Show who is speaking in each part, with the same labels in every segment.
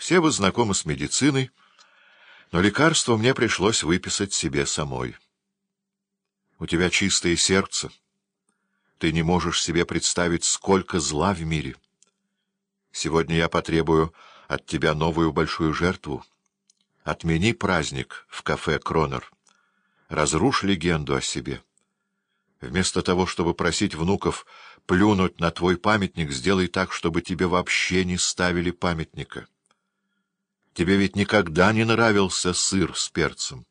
Speaker 1: Все вы знакомы с медициной, но лекарство мне пришлось выписать себе самой. У тебя чистое сердце. Ты не можешь себе представить, сколько зла в мире. Сегодня я потребую от тебя новую большую жертву. Отмени праздник в кафе «Кронер». Разрушь легенду о себе. Вместо того, чтобы просить внуков плюнуть на твой памятник, сделай так, чтобы тебе вообще не ставили памятника. Тебе ведь никогда не нравился сыр с перцем.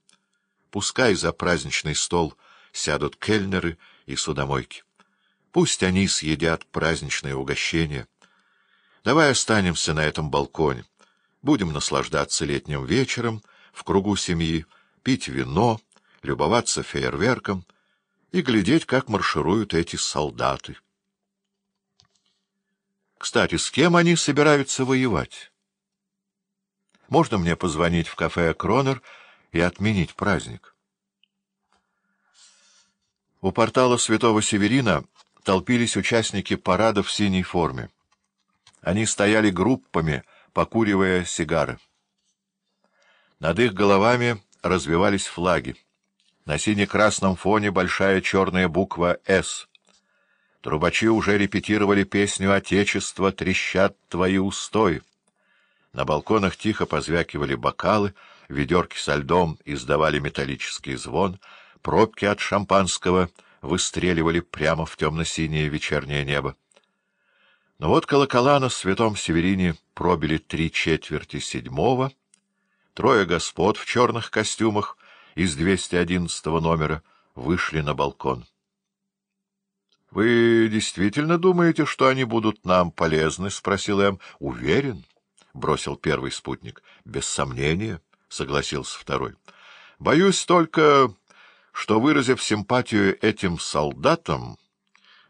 Speaker 1: Пускай за праздничный стол сядут кельнеры и судомойки. Пусть они съедят праздничное угощение. Давай останемся на этом балконе. Будем наслаждаться летним вечером в кругу семьи, пить вино, любоваться фейерверком и глядеть, как маршируют эти солдаты. Кстати, с кем они собираются воевать? Можно мне позвонить в кафе «Кронер» и отменить праздник? У портала Святого Северина толпились участники парада в синей форме. Они стояли группами, покуривая сигары. Над их головами развивались флаги. На сине-красном фоне большая черная буква «С». Трубачи уже репетировали песню «Отечество, трещат твои устои». На балконах тихо позвякивали бокалы, ведерки со льдом издавали металлический звон, пробки от шампанского выстреливали прямо в темно-синее вечернее небо. Но вот колокола на святом Северине пробили три четверти седьмого, трое господ в черных костюмах из 211 номера вышли на балкон. — Вы действительно думаете, что они будут нам полезны? — спросил Эм. — Уверен. — бросил первый спутник. — Без сомнения, — согласился второй. — Боюсь только, что, выразив симпатию этим солдатам,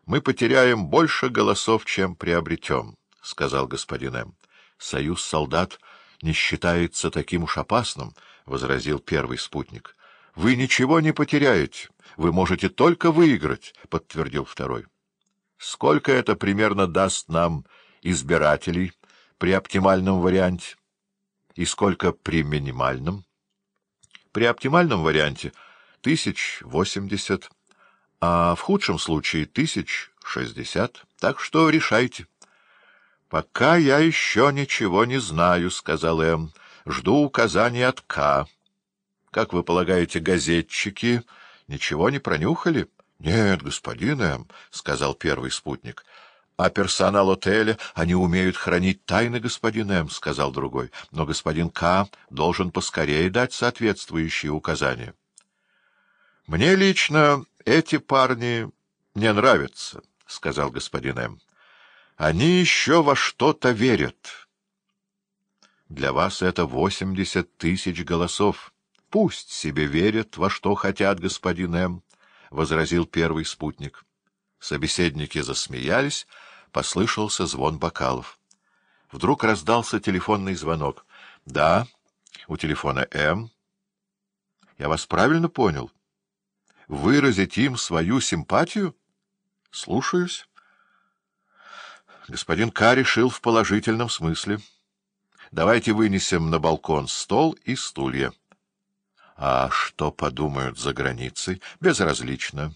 Speaker 1: мы потеряем больше голосов, чем приобретем, — сказал господин М. — Союз солдат не считается таким уж опасным, — возразил первый спутник. — Вы ничего не потеряете, вы можете только выиграть, — подтвердил второй. — Сколько это примерно даст нам избирателей? — при оптимальном варианте и сколько при минимальном. При оптимальном варианте — тысяч восемьдесят, а в худшем случае — тысяч шестьдесят. Так что решайте. — Пока я еще ничего не знаю, — сказал М. — Жду указаний от К. Как вы полагаете, газетчики ничего не пронюхали? — Нет, господин М, — сказал первый спутник. — а персонал отеля, они умеют хранить тайны, господин М, — сказал другой, — но господин К. должен поскорее дать соответствующие указания. — Мне лично эти парни не нравятся, — сказал господин М. — Они еще во что-то верят. — Для вас это восемьдесят тысяч голосов. Пусть себе верят, во что хотят, господин М, — возразил первый спутник. Собеседники засмеялись, — послышался звон бокалов. Вдруг раздался телефонный звонок. — Да, у телефона М. — Я вас правильно понял? Выразить им свою симпатию? — Слушаюсь. Господин К. решил в положительном смысле. Давайте вынесем на балкон стол и стулья. А что подумают за границей? Безразлично.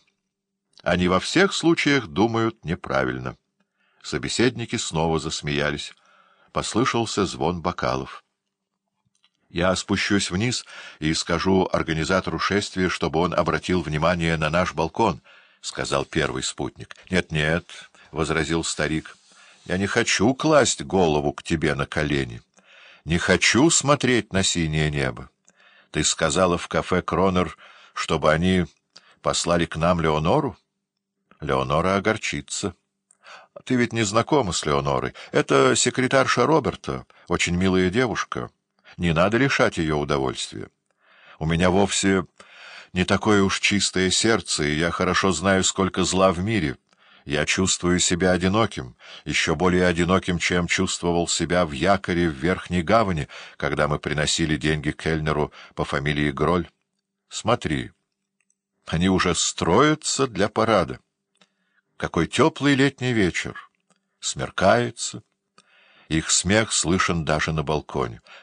Speaker 1: Они во всех случаях думают неправильно. Собеседники снова засмеялись. Послышался звон бокалов. Я спущусь вниз и скажу организатору шествия, чтобы он обратил внимание на наш балкон, — сказал первый спутник. «Нет, — Нет-нет, — возразил старик, — я не хочу класть голову к тебе на колени. Не хочу смотреть на синее небо. Ты сказала в кафе «Кронер», чтобы они послали к нам Леонору? Леонора огорчится. Ты ведь не знакома с Леонорой. Это секретарша Роберта, очень милая девушка. Не надо лишать ее удовольствия. У меня вовсе не такое уж чистое сердце, и я хорошо знаю, сколько зла в мире. Я чувствую себя одиноким, еще более одиноким, чем чувствовал себя в якоре в Верхней Гавани, когда мы приносили деньги Кельнеру по фамилии Гроль. Смотри, они уже строятся для парада. Какой теплый летний вечер! Смеркается, Их смех слышен даже на балконе.